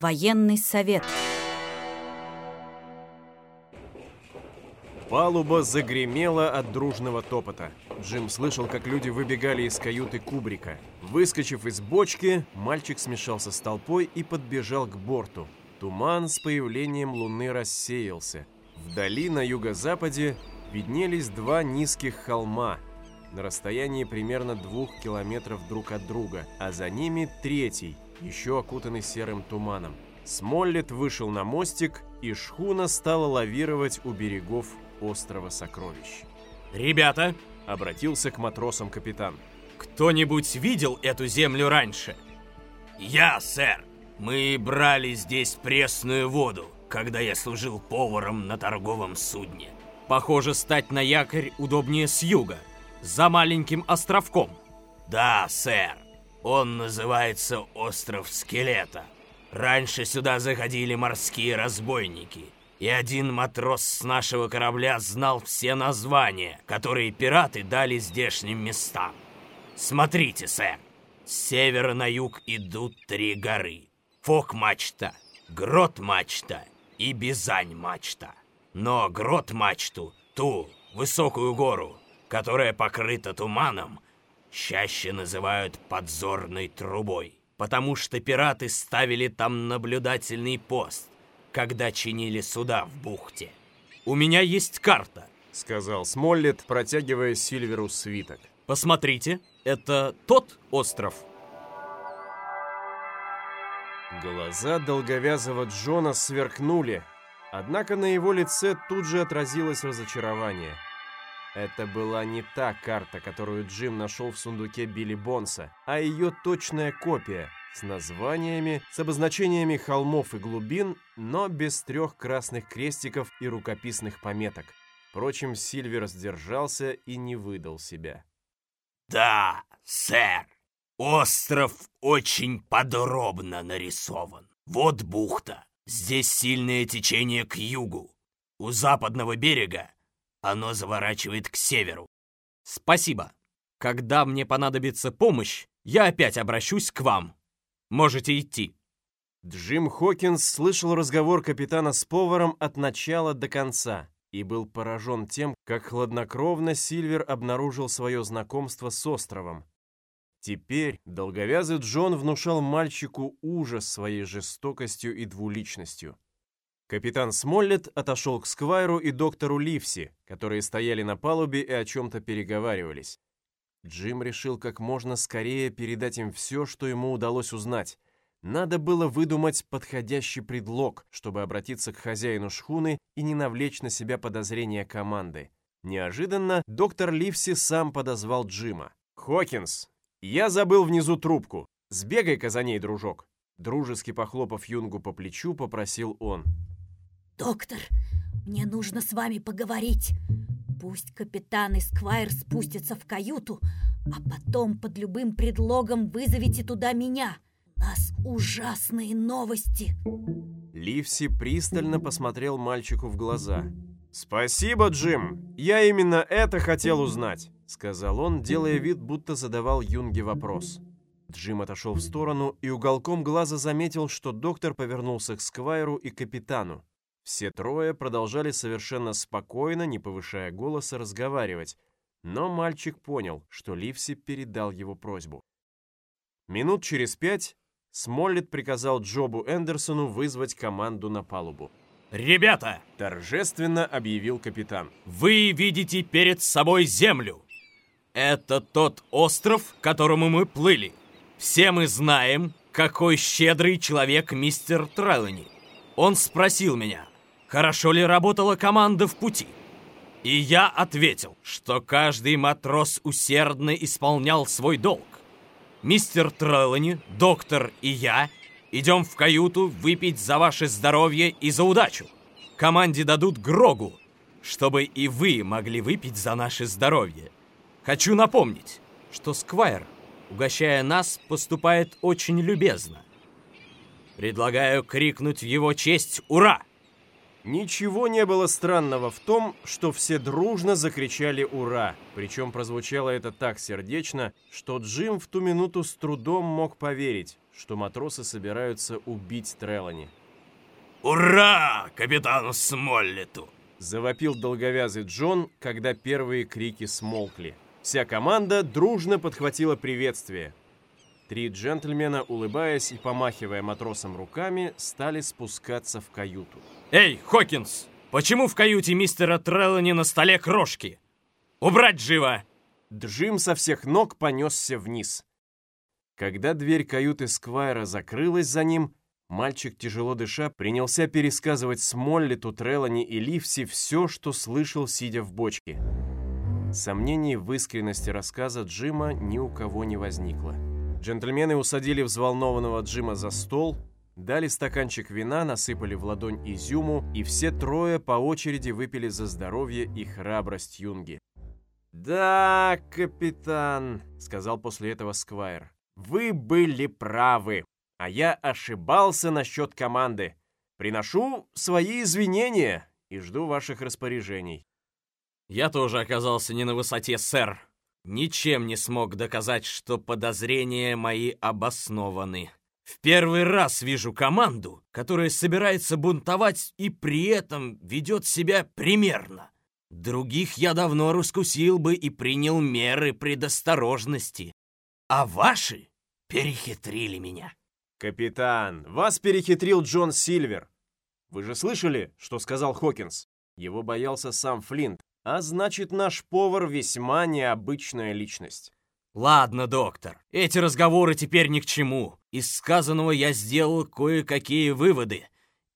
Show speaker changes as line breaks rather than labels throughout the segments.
Военный совет.
Палуба загремела от дружного топота. Джим слышал, как люди выбегали из каюты Кубрика. Выскочив из бочки, мальчик смешался с толпой и подбежал к борту. Туман с появлением луны рассеялся. Вдали на юго-западе виднелись два низких холма на расстоянии примерно двух километров друг от друга, а за ними третий, еще окутанный серым туманом. Смоллет вышел на мостик, и шхуна стала лавировать у берегов острова Сокровищ.
«Ребята!»
— обратился к матросам капитан.
«Кто-нибудь видел эту землю раньше?»
«Я, сэр! Мы брали здесь пресную воду, когда я служил поваром на торговом судне».
«Похоже, стать на якорь удобнее с юга, за маленьким островком».
«Да, сэр. Он называется Остров Скелета. Раньше сюда заходили морские разбойники» и один матрос с нашего корабля знал все названия, которые пираты дали здешним местам. Смотрите, сэр, с севера на юг идут три горы. Фок-мачта, Грот-мачта и Бизань-мачта. Но Грот-мачту, ту высокую гору, которая покрыта туманом, чаще называют подзорной трубой, потому что пираты ставили там наблюдательный пост, когда чинили суда в бухте.
«У меня есть карта», —
сказал Смоллет, протягивая Сильверу свиток.
«Посмотрите, это тот остров».
Глаза долговязого Джона сверкнули, однако на его лице тут же отразилось разочарование. Это была не та карта, которую Джим нашел в сундуке Билли Бонса, а ее точная копия — с названиями, с обозначениями холмов и глубин, но без трех красных крестиков и рукописных пометок. Впрочем, Сильвер сдержался и не выдал себя.
«Да, сэр, остров очень подробно нарисован. Вот бухта. Здесь сильное течение к югу. У западного берега оно заворачивает к северу.
Спасибо. Когда мне понадобится помощь, я опять обращусь к вам. Можете идти».
Джим Хокинс слышал разговор капитана с поваром от начала до конца и был поражен тем, как хладнокровно Сильвер обнаружил свое знакомство с островом. Теперь долговязый Джон внушал мальчику ужас своей жестокостью и двуличностью. Капитан Смоллет отошел к Сквайру и доктору Ливси, которые стояли на палубе и о чем-то переговаривались. Джим решил как можно скорее передать им все, что ему удалось узнать. Надо было выдумать подходящий предлог, чтобы обратиться к хозяину шхуны и не навлечь на себя подозрения команды. Неожиданно доктор Ливси сам подозвал Джима. «Хокинс, я забыл внизу трубку. Сбегай-ка за ней, дружок». Дружески похлопав Юнгу по плечу, попросил он.
«Доктор, мне нужно с вами поговорить. Пусть капитан и Сквайр спустятся в каюту, а потом под любым предлогом вызовите туда меня. У нас ужасные новости.
Ливси пристально посмотрел мальчику в глаза. «Спасибо, Джим! Я именно это хотел узнать!» Сказал он, делая вид, будто задавал Юнге вопрос. Джим отошел в сторону и уголком глаза заметил, что доктор повернулся к Сквайру и капитану. Все трое продолжали совершенно спокойно, не повышая голоса, разговаривать, но мальчик понял, что Ливси передал его просьбу. Минут через пять Смоллет приказал Джобу Эндерсону вызвать команду на палубу.
«Ребята!»
– торжественно объявил капитан.
«Вы видите перед собой землю. Это тот остров, к которому мы плыли. Все мы знаем, какой щедрый человек мистер Треллани. Он спросил меня, хорошо ли работала команда в пути. И я ответил, что каждый матрос усердно исполнял свой долг. Мистер Треллани, доктор и я идем в каюту выпить за ваше здоровье и за удачу. Команде дадут Грогу, чтобы и вы могли выпить за наше здоровье. Хочу напомнить, что Сквайр, угощая нас, поступает очень любезно. Предлагаю крикнуть в его честь «Ура!»
Ничего не было странного в том, что все дружно закричали «Ура!». Причем прозвучало это так сердечно, что Джим в ту минуту с трудом мог поверить, что матросы собираются убить Трелани.
«Ура! Капитану Смоллету!»
Завопил долговязый Джон, когда первые крики смолкли. Вся команда дружно подхватила приветствие. Три джентльмена, улыбаясь и помахивая матросам руками, стали спускаться в каюту.
«Эй, Хокинс! Почему в каюте мистера Треллани на столе крошки? Убрать живо!»
Джим со всех ног понесся вниз. Когда дверь каюты Сквайра закрылась за ним, мальчик, тяжело дыша, принялся пересказывать Смоллету, Треллани и Ливси все, что слышал, сидя в бочке. Сомнений в искренности рассказа Джима ни у кого не возникло. Джентльмены усадили взволнованного Джима за стол, дали стаканчик вина, насыпали в ладонь изюму, и все трое по очереди выпили за здоровье и храбрость юнги. «Да, капитан», — сказал после этого Сквайр, — «вы были правы, а я ошибался насчет команды. Приношу свои извинения и жду ваших распоряжений».
«Я тоже оказался не на высоте, сэр. Ничем не смог доказать, что подозрения мои обоснованы. В первый раз вижу команду, которая собирается бунтовать и при этом ведет себя примерно. Других я давно раскусил бы и принял меры предосторожности. А ваши перехитрили меня».
«Капитан, вас перехитрил Джон Сильвер. Вы же слышали, что сказал Хокинс? Его боялся сам Флинт. А значит, наш повар весьма необычная личность.
Ладно, доктор, эти разговоры теперь ни к чему. Из сказанного я сделал кое-какие выводы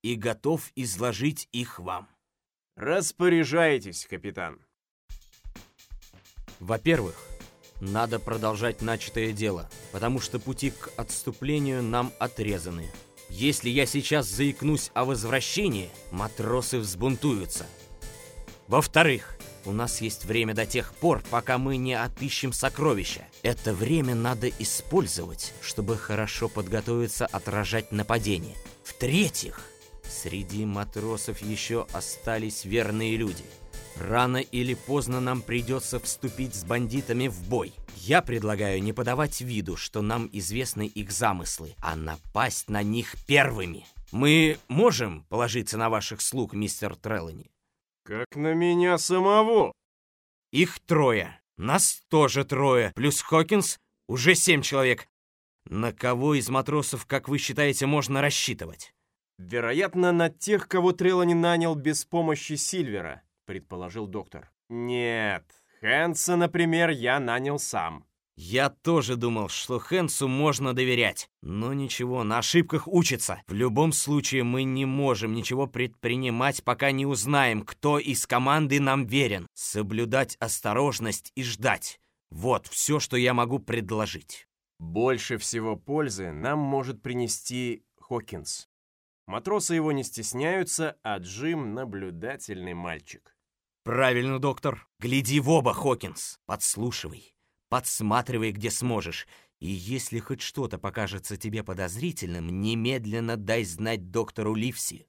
и готов изложить их вам.
Распоряжайтесь, капитан.
Во-первых, надо продолжать начатое дело, потому что пути к отступлению нам отрезаны. Если я сейчас заикнусь о возвращении, матросы взбунтуются. Во-вторых, у нас есть время до тех пор, пока мы не отыщем сокровища. Это время надо использовать, чтобы хорошо подготовиться отражать нападение. В-третьих, среди матросов еще остались верные люди. Рано или поздно нам придется вступить с бандитами в бой. Я предлагаю не подавать виду, что нам известны их замыслы, а напасть на них первыми. Мы можем положиться на ваших слуг, мистер Треллани?
Как на меня самого?
Их трое. Нас тоже трое. Плюс Хокинс уже семь человек. На кого из матросов, как вы считаете, можно рассчитывать?
Вероятно, на тех, кого Трелани нанял без помощи Сильвера, предположил доктор. Нет, Хэнса, например, я нанял сам.
Я тоже думал, что Хэнсу можно доверять. Но ничего, на ошибках учится. В любом случае мы не можем ничего предпринимать, пока не узнаем, кто из команды нам верен. Соблюдать осторожность и ждать. Вот все, что я могу предложить.
Больше всего пользы нам может принести Хокинс. Матросы его не стесняются, а Джим — наблюдательный мальчик.
Правильно, доктор. Гляди в оба, Хокинс. Подслушивай. Подсматривай, где сможешь. И если хоть что-то покажется тебе подозрительным, немедленно дай знать доктору Ливси.